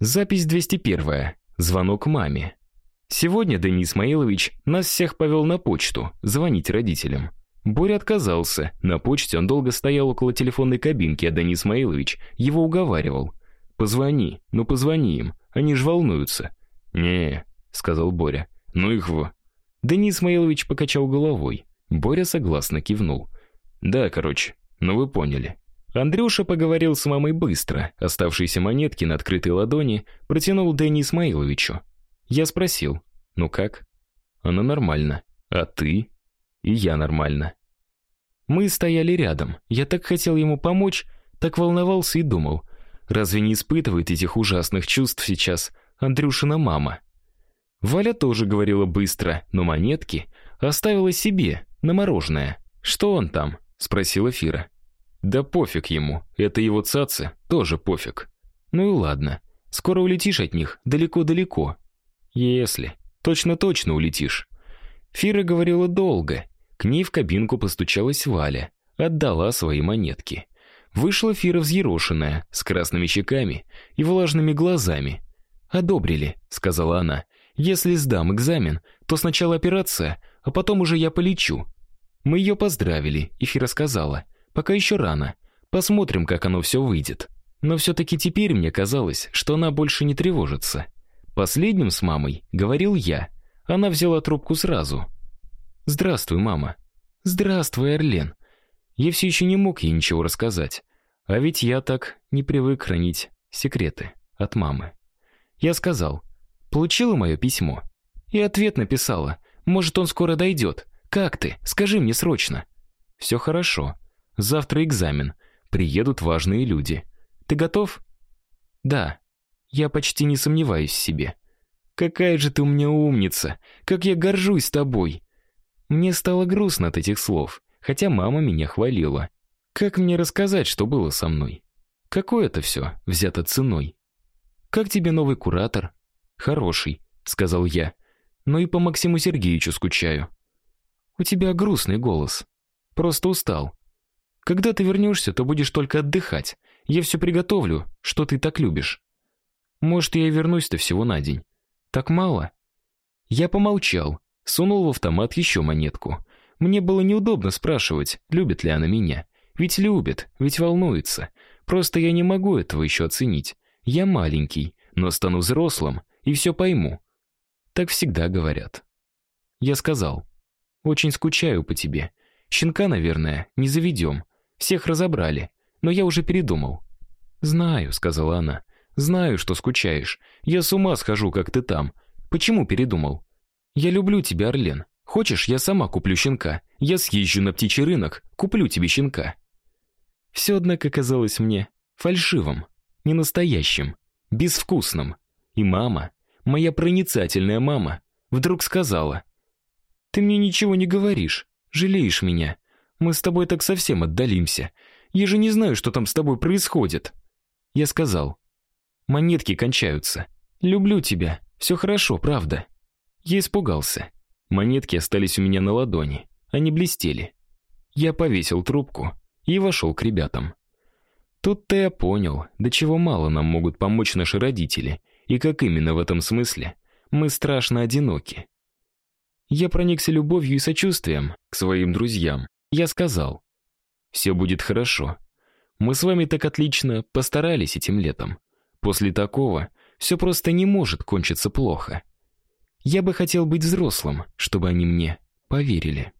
Запись 201. Звонок маме. Сегодня Денис Исмаилович нас всех повел на почту звонить родителям. Боря отказался. На почте он долго стоял около телефонной кабинки, а Денис Исмаилович его уговаривал. Позвони, ну позвони им, они ж волнуются. Не, сказал Боря. Ну их в. Денис Исмаилович покачал головой. Боря согласно кивнул. Да, короче, ну вы поняли. Андрюша поговорил с мамой быстро. Оставшиеся монетки на открытой ладони протянул Дэни Исмаиловичу. Я спросил: "Ну как?" "Она нормально. А ты?" "И я нормально". Мы стояли рядом. Я так хотел ему помочь, так волновался и думал: разве не испытывает этих ужасных чувств сейчас Андрюшина мама? Валя тоже говорила быстро, но монетки оставила себе на мороженое. Что он там? спросила Фира. Да пофиг ему, это его цацы, тоже пофиг. Ну и ладно. Скоро улетишь от них, далеко-далеко. Если. Точно-точно улетишь. Фира говорила долго. К ней в кабинку постучалась Валя, отдала свои монетки. Вышла Фира взъерошенная, с красными щеками и влажными глазами. "Одобрили", сказала она. "Если сдам экзамен, то сначала операция, а потом уже я полечу". Мы ее поздравили, и Фира сказала: Пока еще рано. Посмотрим, как оно все выйдет. Но все таки теперь мне казалось, что она больше не тревожится. Последним с мамой говорил я. Она взяла трубку сразу. Здравствуй, мама. Здравствуй, Эрлен. Я все еще не мог ей ничего рассказать. А ведь я так не привык хранить секреты от мамы. Я сказал: "Получила мое письмо?" И ответ написала: "Может, он скоро дойдет. Как ты? Скажи мне срочно". «Все хорошо. Завтра экзамен. Приедут важные люди. Ты готов? Да. Я почти не сомневаюсь в себе. Какая же ты у меня умница. Как я горжусь тобой. Мне стало грустно от этих слов, хотя мама меня хвалила. Как мне рассказать, что было со мной? Какое это все взято ценой? Как тебе новый куратор? Хороший, сказал я. Но и по Максиму Сергеевичу скучаю. У тебя грустный голос. Просто устал. Когда ты вернешься, то будешь только отдыхать. Я все приготовлю, что ты так любишь. Может, я и вернусь-то всего на день. Так мало? Я помолчал, сунул в автомат еще монетку. Мне было неудобно спрашивать, любит ли она меня. Ведь любит, ведь волнуется. Просто я не могу этого еще оценить. Я маленький, но стану взрослым и все пойму. Так всегда говорят. Я сказал: "Очень скучаю по тебе. Щенка, наверное, не заведем. Всех разобрали, но я уже передумал. Знаю, сказала она. Знаю, что скучаешь. Я с ума схожу, как ты там. Почему передумал? Я люблю тебя, Орлен. Хочешь, я сама куплю щенка. Я съезжу на птичий рынок, куплю тебе щенка. Все однако казалось мне фальшивым, ненастоящим, безвкусным. И мама, моя проницательная мама, вдруг сказала: "Ты мне ничего не говоришь, жалеешь меня. Мы с тобой так совсем отдалимся. Я же не знаю, что там с тобой происходит. Я сказал: "Монетки кончаются. Люблю тебя. Все хорошо, правда". Я испугался. Монетки остались у меня на ладони. Они блестели. Я повесил трубку и вошел к ребятам. Тут-то я понял, до чего мало нам могут помочь наши родители, и как именно в этом смысле мы страшно одиноки. Я проникся любовью и сочувствием к своим друзьям, я сказал: «Все будет хорошо. Мы с вами так отлично постарались этим летом. После такого все просто не может кончиться плохо. Я бы хотел быть взрослым, чтобы они мне поверили".